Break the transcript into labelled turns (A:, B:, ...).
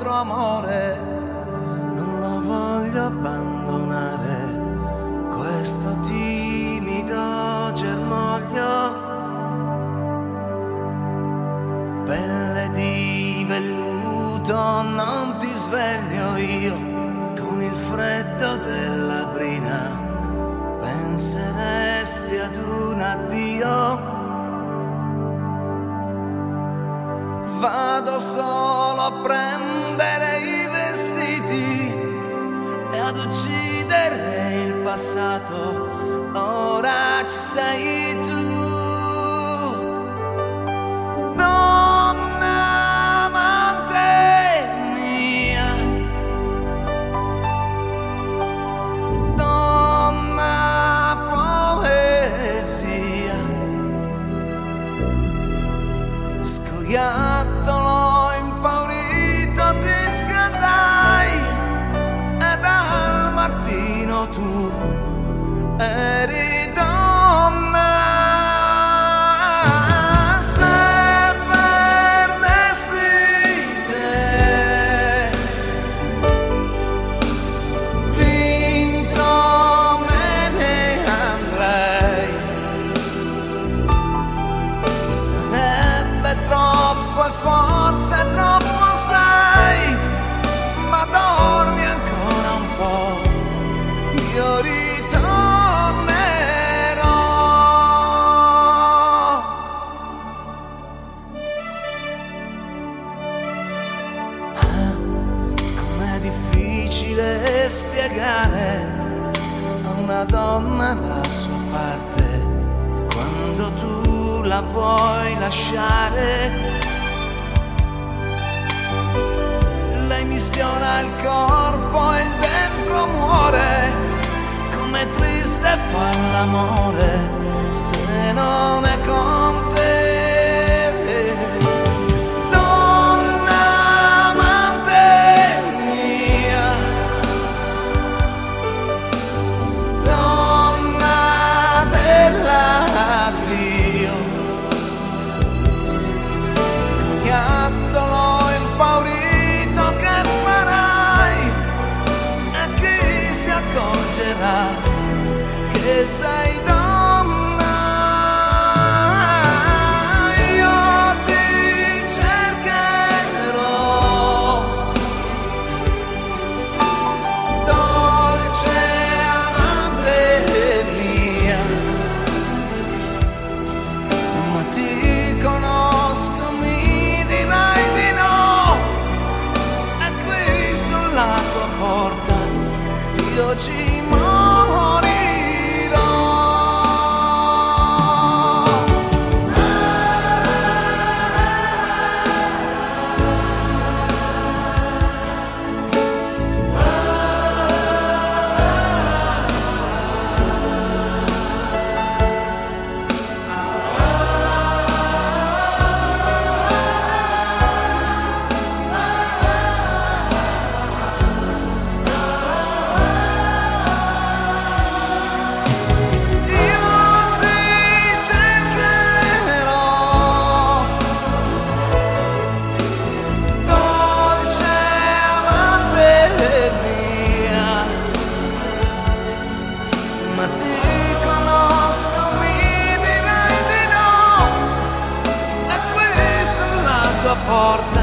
A: nostro amore, non lo voglio abbandonare, questo timido germoglio, pelle di velluto, non ti sveglio io con il freddo della brina, penseresti ad un addio Vado solo a prendere i vestiti e ad uccidere il passato. Ora ci sei tu. Donna amante mia. Donna poesia. Scoiattolo impaurito ti scaldai ed al mattino tu eri ancora un po', io ritornerò. Ah, com'è difficile spiegare a una donna la sua parte quando tu la vuoi lasciare. Lei mi sfiora il corpo fa l'amore se non è porta